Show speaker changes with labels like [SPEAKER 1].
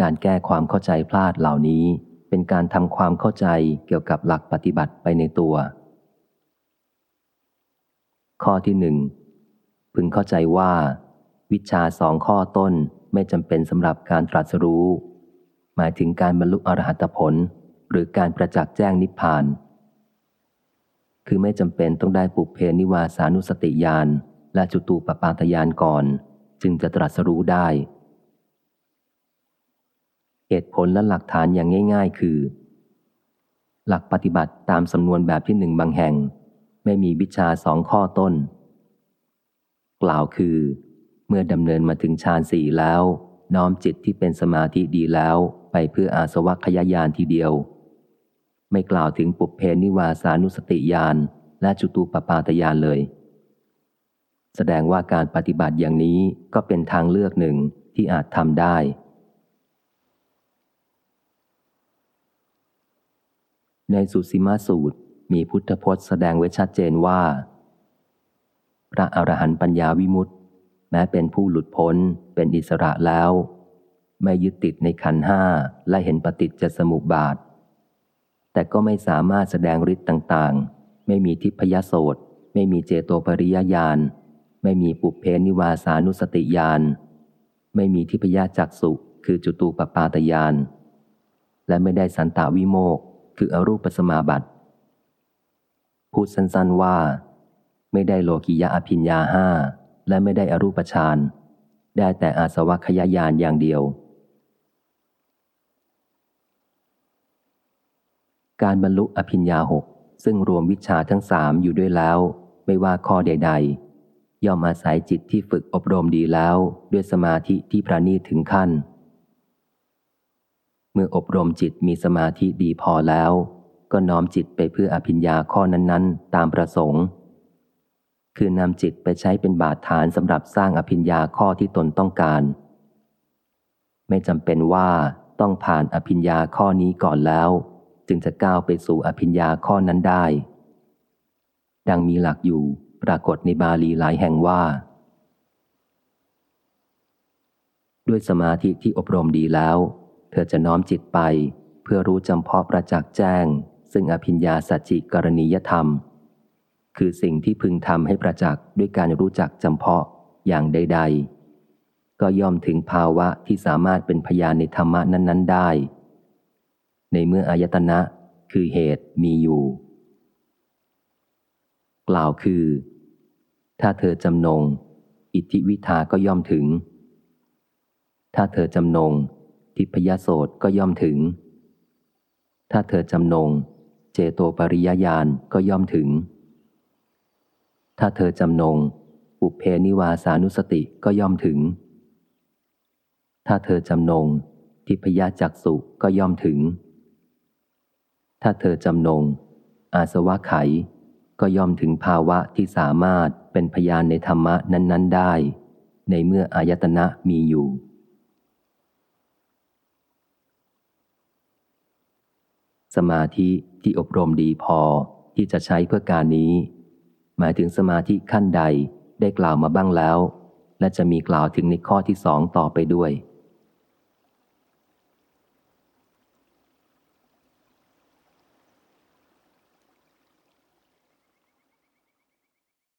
[SPEAKER 1] การแก้ความเข้าใจพลาดเหล่านี้ เป็นการทำความเข้าใจเกี่ยวกับหลักปฏิบัติไปในตัว ข้อที่หนึ่งพึงเข้าใจว่า วิชาสองข้อต้นไม่จำเป็นสำหรับการตรัสรู้ หมายถึงการบรรลุอรหัตผล หรือการประจักษ์แจ้งนิพพาน คือไม่จำเป็นต้องได้ปุเพนิวาสานุสติญาณและจุตูปปาตญาณก่อน จึงจะตรัสรู้ได้ เหตุผลและหลักฐานอย่างง่าย ๆ คือ หลักปฏิบัติตามสำนวนแบบที่หนึ่งบางแห่ง ไม่มีวิชาสองข้อต้น กล่าวคือ เมื่อดำเนินมาถึงฌานสี่แล้ว น้อมจิตที่เป็นสมาธิดีแล้วไปเพื่ออาสวัคยายานทีเดียว ไม่กล่าวถึงปุเพนิวาสานุสติญาณและจุตูปปาตญาณเลย แสดงว่าการปฏิบัติอย่างนี้ก็เป็นทางเลือกหนึ่งที่อาจทำได้ ในสุสีมาสูตรมีพุทธพจน์แสดงไว้ชัดเจนว่า พระอรหันต์ปัญญาวิมุตติ แม้เป็นผู้หลุดพ้นเป็นอิสระแล้ว ไม่ยึดติดในขันห้าและเห็นปฏิจจสมุปบาท แต่ก็ไม่สามารถแสดงฤทธิ์ต่างๆ ไม่มีทิพยโสตไม่มีเจโตปริยญาณไม่มีปุเพนิวาสานุสติญาณไม่มีทิพยจักสุคือจุตูปปาตญาณและไม่ได้สันตาวิโมก คืออรูปสมาบัติ พูดสั้นๆว่า ไม่ได้โลกิยะอภิญญาห้าและไม่ได้อรูปฌานได้แต่อาสวัคยายานอย่างเดียว การบรรลุอภิญญาหกซึ่งรวมวิชาทั้งสามอยู่ด้วยแล้ว ไม่ว่าข้อใด ๆ ย่อมอาศัยจิตที่ฝึกอบรมดีแล้ว ด้วยสมาธิที่ประณีตถึงขั้น เมื่ออบรมจิตมีสมาธิดีพอแล้ว ก็น้อมจิตไปเพื่ออภิญญาข้อนั้นๆ ตามประสงค์ คือนำจิตไปใช้เป็นบาดฐานสำหรับสร้างอภิญญาข้อที่ตนต้องการ ไม่จำเป็นว่าต้องผ่านอภิญญาข้อนี้ก่อนแล้ว จึงจะก้าวไปสู่อภิญญาข้อนั้นได้ ดังมีหลักอยู่ปรากฏในบาลีหลายแห่งว่า ด้วยสมาธิที่อบรมดีแล้ว ธอจะน้อมจิตไป เพื่อรู้จำเพาะประจักษ์แจ้ง ซึ่งอภิญญาสัจจิกรณียธรรม คือสิ่งที่พึงทำให้ประจักษ์ด้วยการรู้จักจำเพาะอย่างใด ๆ ก็ย่อมถึงภาวะที่สามารถเป็นพยานในธรรมะนั้น ๆ ได้ ในเมื่ออายตนะคือเหตุมีอยู่ กล่าวคือ ถ้าเธอจำนง อิทธิวิทาก็ย่อมถึง ถ้าเธอจำนง ทิพยโสตก็ย่อมถึง ถ้าเธอจำนง เจโตปริยญาณก็ย่อมถึง ถ้าเธอจำนงปุเพนิวาสานุสติก็ย่อมถึง ถ้าเธอจำนง ทิพยจักสุก็ย่อมถึง ถ้าเธอจำนง อาสวะไขก็ย่อมถึงภาวะที่สามารถเป็นพยานในธรรมะนั้น ๆ ได้ ในเมื่ออายตนะมีอยู่ สมาธิที่อบรมดีพอที่จะใช้เพื่อการนี้ หมายถึงสมาธิขั้นใดได้กล่าวมาบ้างแล้ว และจะมีกล่าวถึงในข้อที่สองต่อไปด้วย